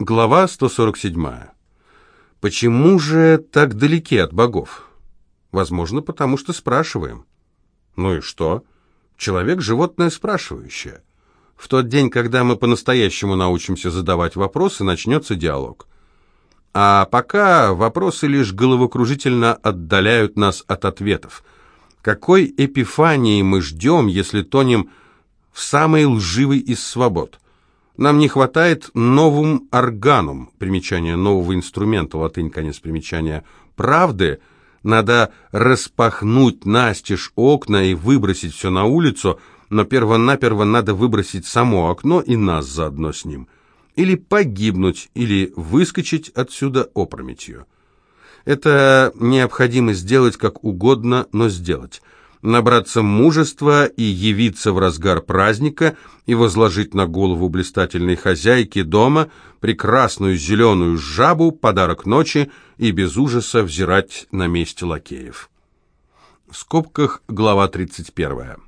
Глава 147. Почему же так далеки от богов? Возможно, потому что спрашиваем. Ну и что? Человек – животное спрашивающее. В тот день, когда мы по-настоящему научимся задавать вопросы, начнется диалог. А пока вопросы лишь головокружительно отдаляют нас от ответов. Какой эпифании мы ждем, если тонем в самой лживой из свобод? Нам не хватает новым органум, примечание нового инструмента, латынь, конец примечания, правды, надо распахнуть настежь окна и выбросить все на улицу, но перво-наперво надо выбросить само окно и нас заодно с ним. Или погибнуть, или выскочить отсюда опрометью. Это необходимо сделать как угодно, но сделать набраться мужества и явиться в разгар праздника и возложить на голову блистательной хозяйки дома прекрасную зеленую жабу, подарок ночи, и без ужаса взирать на месте лакеев. В скобках глава 31.